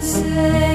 say.